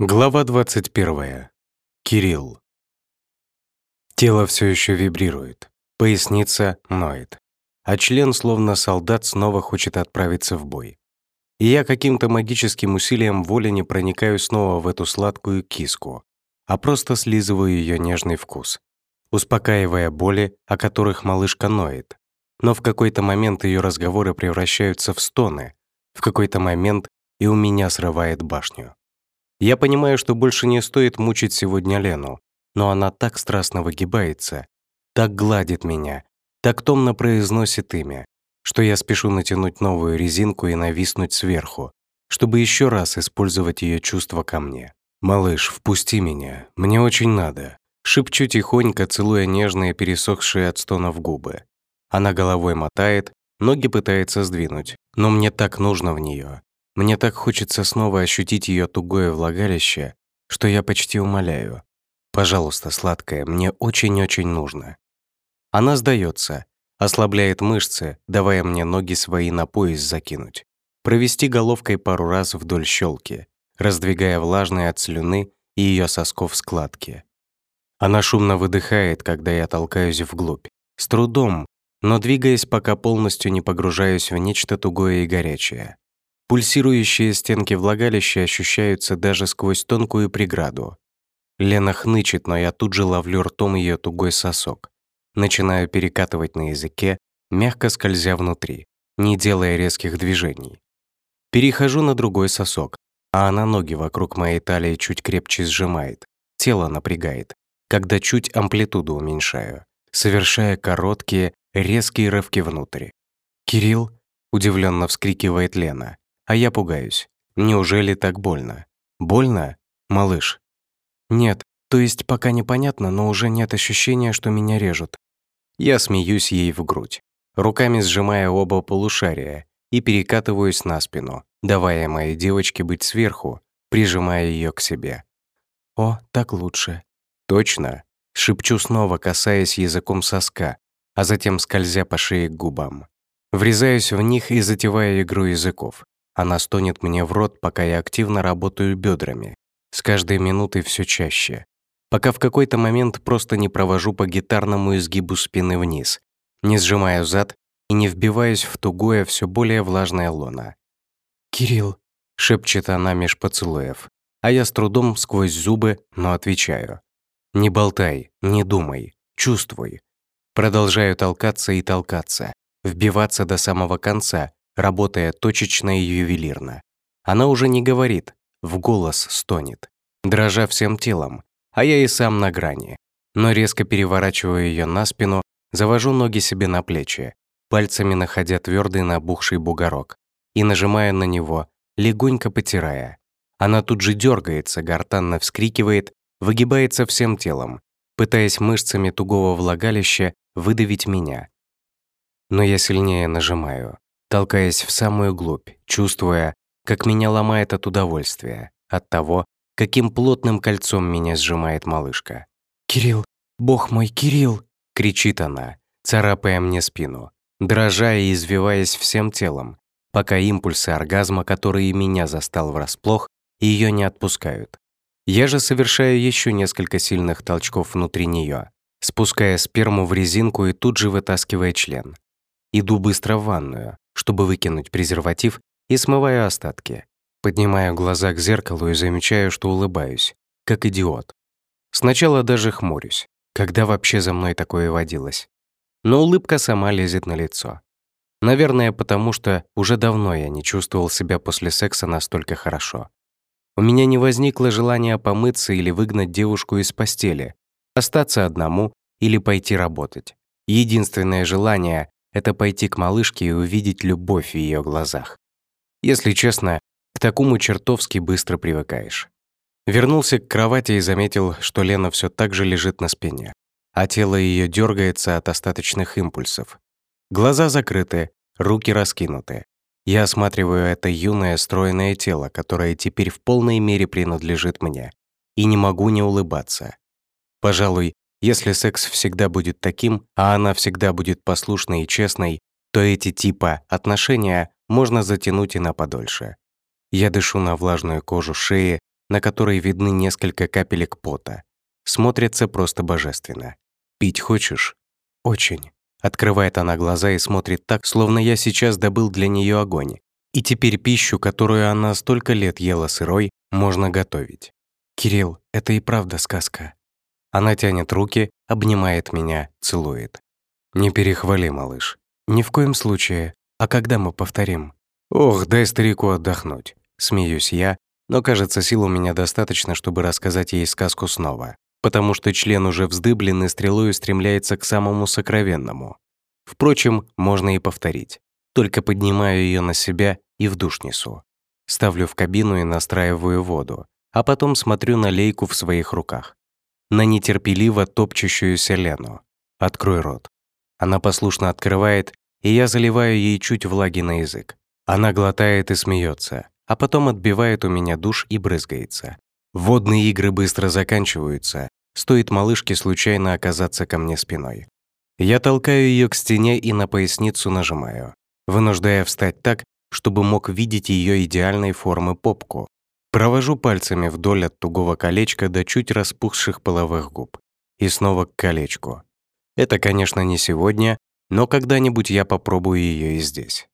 Глава 21. Кирилл. Тело все еще вибрирует, поясница ноет, а член, словно солдат, снова хочет отправиться в бой. И я каким-то магическим усилием воли не проникаю снова в эту сладкую киску, а просто слизываю ее нежный вкус, успокаивая боли, о которых малышка ноет. Но в какой-то момент ее разговоры превращаются в стоны, в какой-то момент и у меня срывает башню. Я понимаю, что больше не стоит мучить сегодня Лену, но она так страстно выгибается, так гладит меня, так томно произносит имя, что я спешу натянуть новую резинку и нависнуть сверху, чтобы еще раз использовать ее чувства ко мне. «Малыш, впусти меня, мне очень надо», шепчу тихонько, целуя нежные, пересохшие от стонов губы. Она головой мотает, ноги пытается сдвинуть, но мне так нужно в нее. Мне так хочется снова ощутить ее тугое влагалище, что я почти умоляю. Пожалуйста, сладкая, мне очень-очень нужно. Она сдается, ослабляет мышцы, давая мне ноги свои на пояс закинуть, провести головкой пару раз вдоль щелки, раздвигая влажные от слюны и ее сосков складки. Она шумно выдыхает, когда я толкаюсь вглубь, с трудом, но двигаясь, пока полностью не погружаюсь в нечто тугое и горячее. Пульсирующие стенки влагалища ощущаются даже сквозь тонкую преграду. Лена хнычет, но я тут же ловлю ртом ее тугой сосок. Начинаю перекатывать на языке, мягко скользя внутри, не делая резких движений. Перехожу на другой сосок, а она ноги вокруг моей талии чуть крепче сжимает, тело напрягает, когда чуть амплитуду уменьшаю, совершая короткие, резкие рывки внутрь. «Кирилл?» — удивленно вскрикивает Лена. А я пугаюсь. Неужели так больно? Больно, малыш? Нет, то есть пока непонятно, но уже нет ощущения, что меня режут. Я смеюсь ей в грудь, руками сжимая оба полушария и перекатываюсь на спину, давая моей девочке быть сверху, прижимая ее к себе. «О, так лучше». «Точно?» — шепчу снова, касаясь языком соска, а затем скользя по шее к губам. Врезаюсь в них и затевая игру языков, она стонет мне в рот, пока я активно работаю бедрами. С каждой минутой все чаще. Пока в какой-то момент просто не провожу по гитарному изгибу спины вниз, не сжимаю зад и не вбиваюсь в тугое, все более влажное лоно. «Кирилл», — шепчет она меж поцелуев, а я с трудом сквозь зубы, но отвечаю. «Не болтай, не думай, чувствуй». Продолжаю толкаться и толкаться, вбиваться до самого конца, работая точечно и ювелирно. Она уже не говорит, в голос стонет, дрожа всем телом, а я и сам на грани. Но резко переворачиваю ее на спину, завожу ноги себе на плечи, пальцами находя твердый набухший бугорок и нажимая на него, легонько потирая. Она тут же дергается, гортанно вскрикивает, выгибается всем телом, пытаясь мышцами тугого влагалища выдавить меня. Но я сильнее нажимаю толкаясь в самую глубь, чувствуя, как меня ломает от удовольствия, от того, каким плотным кольцом меня сжимает малышка. «Кирилл, бог мой, Кирилл!» — кричит она, царапая мне спину, дрожа и извиваясь всем телом, пока импульсы оргазма, который меня застал врасплох, ее не отпускают. Я же совершаю еще несколько сильных толчков внутри нее, спуская сперму в резинку и тут же вытаскивая член. Иду быстро в ванную, чтобы выкинуть презерватив, и смываю остатки. Поднимаю глаза к зеркалу и замечаю, что улыбаюсь, как идиот. Сначала даже хмурюсь, когда вообще за мной такое водилось. Но улыбка сама лезет на лицо. Наверное, потому что уже давно я не чувствовал себя после секса настолько хорошо. У меня не возникло желания помыться или выгнать девушку из постели, остаться одному или пойти работать. Единственное желание это пойти к малышке и увидеть любовь в ее глазах. Если честно, к такому чертовски быстро привыкаешь. Вернулся к кровати и заметил, что Лена все так же лежит на спине, а тело ее дергается от остаточных импульсов. Глаза закрыты, руки раскинуты. Я осматриваю это юное стройное тело, которое теперь в полной мере принадлежит мне, и не могу не улыбаться. Пожалуй, если секс всегда будет таким, а она всегда будет послушной и честной, то эти типа отношения можно затянуть и на подольше. Я дышу на влажную кожу шеи, на которой видны несколько капелек пота. Смотрится просто божественно. «Пить хочешь?» «Очень». Открывает она глаза и смотрит так, словно я сейчас добыл для нее огонь. И теперь пищу, которую она столько лет ела сырой, можно готовить. «Кирилл, это и правда сказка». Она тянет руки, обнимает меня, целует. «Не перехвали, малыш. Ни в коем случае. А когда мы повторим?» «Ох, дай старику отдохнуть». Смеюсь я, но, кажется, сил у меня достаточно, чтобы рассказать ей сказку снова, потому что член уже вздыблен и стрелой стремляется к самому сокровенному. Впрочем, можно и повторить. Только поднимаю ее на себя и в душ несу. Ставлю в кабину и настраиваю воду, а потом смотрю на лейку в своих руках. На нетерпеливо топчущуюся Лену. «Открой рот». Она послушно открывает, и я заливаю ей чуть влаги на язык. Она глотает и смеется, а потом отбивает у меня душ и брызгается. Водные игры быстро заканчиваются, стоит малышке случайно оказаться ко мне спиной. Я толкаю ее к стене и на поясницу нажимаю, вынуждая встать так, чтобы мог видеть ее идеальной формы попку. Провожу пальцами вдоль от тугого колечка до чуть распухших половых губ. И снова к колечку. Это, конечно, не сегодня, но когда-нибудь я попробую ее и здесь.